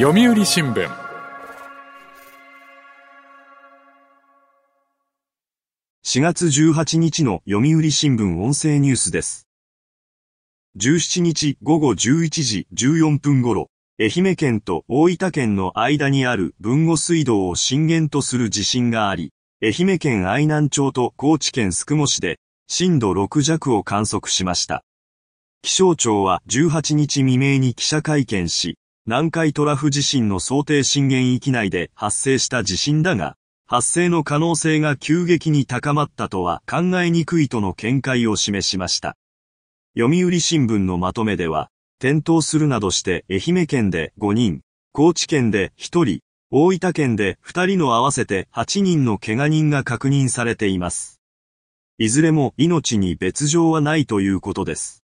読売新聞4月18日の読売新聞音声ニュースです。17日午後11時14分頃、愛媛県と大分県の間にある豊後水道を震源とする地震があり、愛媛県愛南町と高知県宿毛市で震度6弱を観測しました。気象庁は18日未明に記者会見し、南海トラフ地震の想定震源域内で発生した地震だが、発生の可能性が急激に高まったとは考えにくいとの見解を示しました。読売新聞のまとめでは、転倒するなどして愛媛県で5人、高知県で1人、大分県で2人の合わせて8人の怪我人が確認されています。いずれも命に別状はないということです。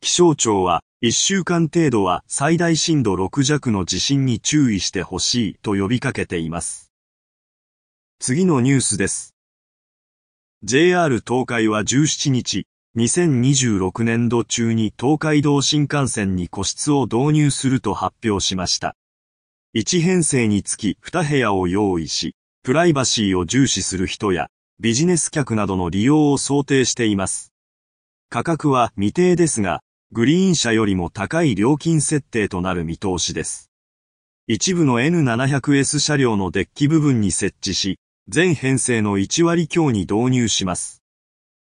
気象庁は、1週間程度は最大震度6弱の地震に注意してほしいと呼びかけています。次のニュースです。JR 東海は17日、2026年度中に東海道新幹線に個室を導入すると発表しました。1編成につき2部屋を用意し、プライバシーを重視する人やビジネス客などの利用を想定しています。価格は未定ですが、グリーン車よりも高い料金設定となる見通しです。一部の N700S 車両のデッキ部分に設置し、全編成の1割強に導入します。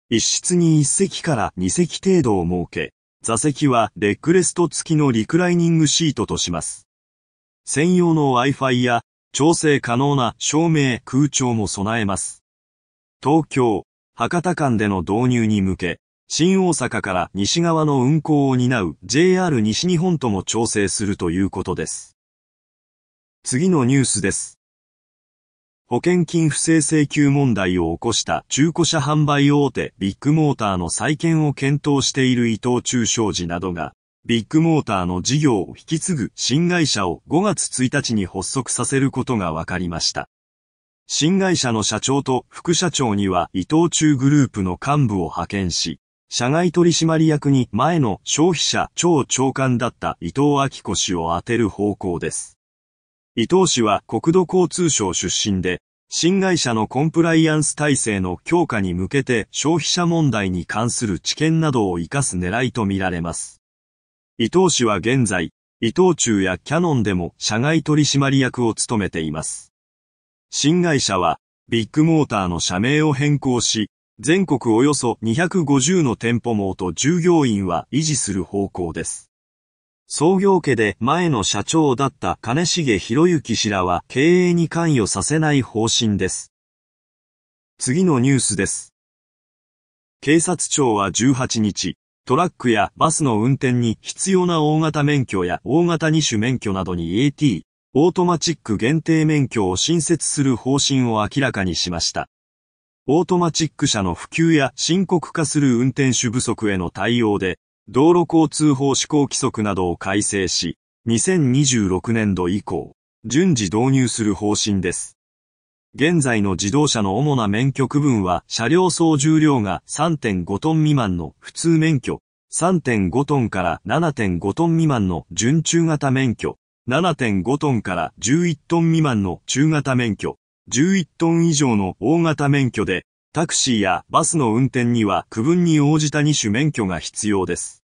一室に1席から2席程度を設け、座席はレッグレスト付きのリクライニングシートとします。専用の Wi-Fi や調整可能な照明、空調も備えます。東京、博多間での導入に向け、新大阪から西側の運行を担う JR 西日本とも調整するということです。次のニュースです。保険金不正請求問題を起こした中古車販売大手ビッグモーターの再建を検討している伊藤忠商事などが、ビッグモーターの事業を引き継ぐ新会社を5月1日に発足させることが分かりました。新会社の社長と副社長には伊藤忠グループの幹部を派遣し、社外取締役に前の消費者超長官だった伊藤明子氏を充てる方向です。伊藤氏は国土交通省出身で、新会社のコンプライアンス体制の強化に向けて消費者問題に関する知見などを活かす狙いとみられます。伊藤氏は現在、伊藤忠やキャノンでも社外取締役を務めています。新会社は、ビッグモーターの社名を変更し、全国およそ250の店舗網と従業員は維持する方向です。創業家で前の社長だった金重博之氏らは経営に関与させない方針です。次のニュースです。警察庁は18日、トラックやバスの運転に必要な大型免許や大型二種免許などに AT、オートマチック限定免許を新設する方針を明らかにしました。オートマチック車の普及や深刻化する運転手不足への対応で、道路交通法施行規則などを改正し、2026年度以降、順次導入する方針です。現在の自動車の主な免許区分は、車両総重量が3.5トン未満の普通免許、3.5トンから7.5トン未満の準中型免許、7.5トンから11トン未満の中型免許、11トン以上の大型免許で、タクシーやバスの運転には区分に応じた2種免許が必要です。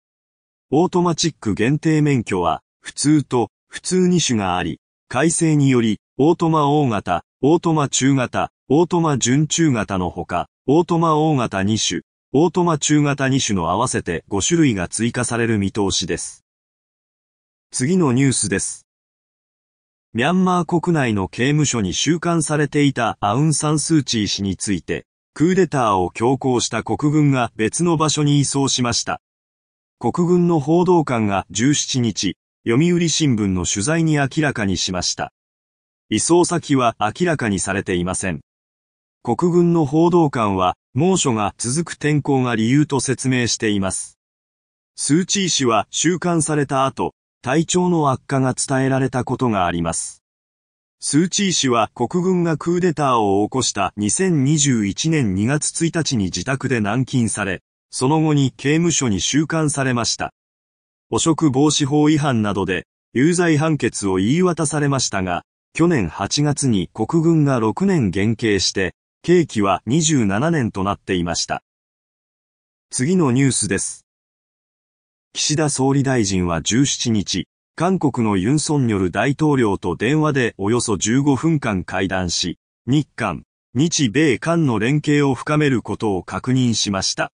オートマチック限定免許は、普通と普通2種があり、改正により、オートマ大型、オートマ中型、オートマ準中型のほか、オートマ大型2種、オートマ中型2種の合わせて5種類が追加される見通しです。次のニュースです。ミャンマー国内の刑務所に収監されていたアウン・サン・スー・チー氏について、クーデターを強行した国軍が別の場所に移送しました。国軍の報道官が17日、読売新聞の取材に明らかにしました。移送先は明らかにされていません。国軍の報道官は、猛暑が続く天候が理由と説明しています。スー・チー氏は収監された後、体調の悪化が伝えられたことがあります。スー・チー氏は国軍がクーデターを起こした2021年2月1日に自宅で軟禁され、その後に刑務所に収監されました。汚職防止法違反などで、有罪判決を言い渡されましたが、去年8月に国軍が6年減刑して、刑期は27年となっていました。次のニュースです。岸田総理大臣は17日、韓国のユン・ソンニョル大統領と電話でおよそ15分間会談し、日韓、日米韓の連携を深めることを確認しました。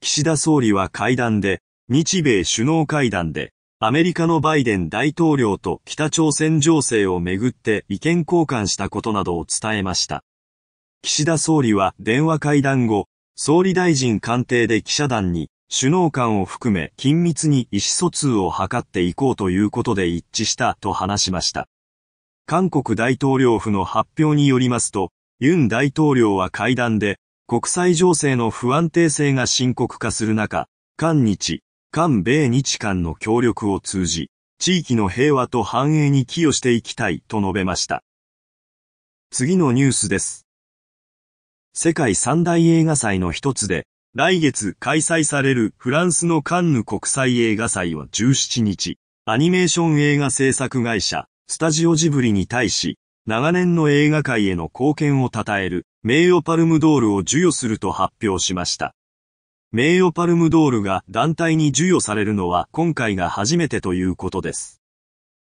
岸田総理は会談で、日米首脳会談で、アメリカのバイデン大統領と北朝鮮情勢をめぐって意見交換したことなどを伝えました。岸田総理は電話会談後、総理大臣官邸で記者団に、首脳間を含め緊密に意思疎通を図っていこうということで一致したと話しました。韓国大統領府の発表によりますと、ユン大統領は会談で、国際情勢の不安定性が深刻化する中、韓日、韓米日韓の協力を通じ、地域の平和と繁栄に寄与していきたいと述べました。次のニュースです。世界三大映画祭の一つで、来月開催されるフランスのカンヌ国際映画祭は17日、アニメーション映画制作会社、スタジオジブリに対し、長年の映画界への貢献を称える名誉パルムドールを授与すると発表しました。名誉パルムドールが団体に授与されるのは今回が初めてということです。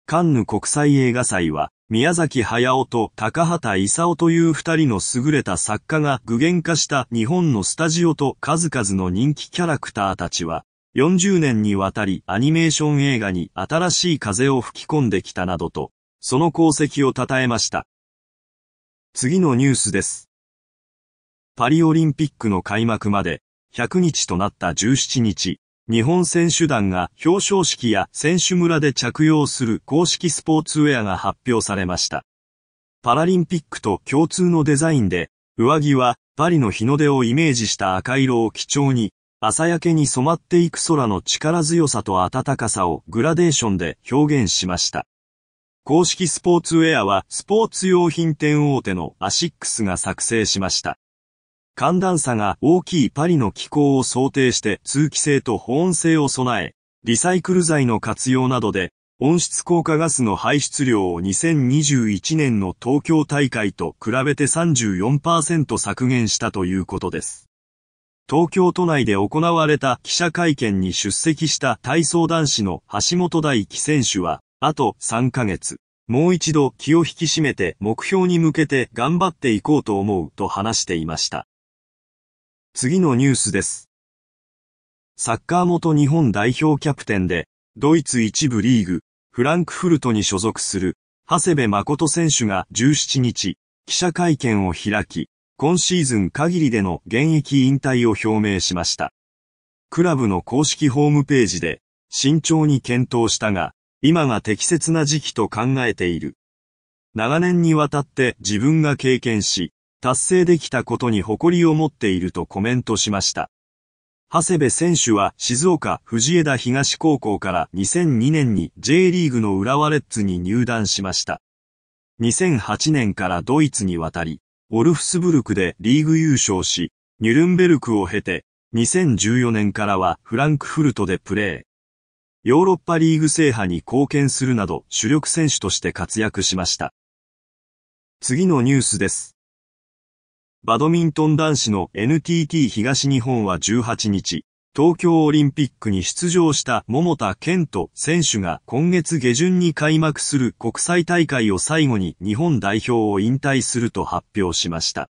カンヌ国際映画祭は、宮崎駿と高畑勲という二人の優れた作家が具現化した日本のスタジオと数々の人気キャラクターたちは、40年にわたりアニメーション映画に新しい風を吹き込んできたなどと、その功績を称えました。次のニュースです。パリオリンピックの開幕まで100日となった17日、日本選手団が表彰式や選手村で着用する公式スポーツウェアが発表されました。パラリンピックと共通のデザインで、上着はパリの日の出をイメージした赤色を基調に、朝焼けに染まっていく空の力強さと暖かさをグラデーションで表現しました。公式スポーツウェアはスポーツ用品店大手のアシックスが作成しました。寒暖差が大きいパリの気候を想定して通気性と保温性を備え、リサイクル材の活用などで温室効果ガスの排出量を2021年の東京大会と比べて34%削減したということです。東京都内で行われた記者会見に出席した体操男子の橋本大輝選手は、あと3ヶ月、もう一度気を引き締めて目標に向けて頑張っていこうと思うと話していました。次のニュースです。サッカー元日本代表キャプテンで、ドイツ一部リーグ、フランクフルトに所属する、長谷部誠選手が17日、記者会見を開き、今シーズン限りでの現役引退を表明しました。クラブの公式ホームページで、慎重に検討したが、今が適切な時期と考えている。長年にわたって自分が経験し、達成できたことに誇りを持っているとコメントしました。長谷部選手は静岡藤枝東高校から2002年に J リーグの浦和レッズに入団しました。2008年からドイツに渡り、オルフスブルクでリーグ優勝し、ニュルンベルクを経て、2014年からはフランクフルトでプレー。ヨーロッパリーグ制覇に貢献するなど主力選手として活躍しました。次のニュースです。バドミントン男子の NTT 東日本は18日、東京オリンピックに出場した桃田健人選手が今月下旬に開幕する国際大会を最後に日本代表を引退すると発表しました。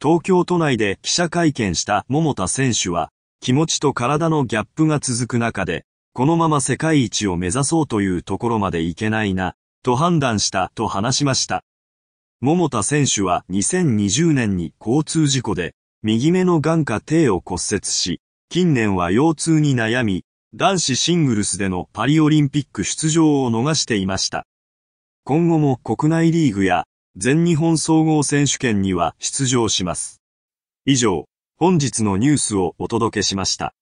東京都内で記者会見した桃田選手は、気持ちと体のギャップが続く中で、このまま世界一を目指そうというところまでいけないな、と判断したと話しました。桃田選手は2020年に交通事故で右目の眼下底を骨折し、近年は腰痛に悩み、男子シングルスでのパリオリンピック出場を逃していました。今後も国内リーグや全日本総合選手権には出場します。以上、本日のニュースをお届けしました。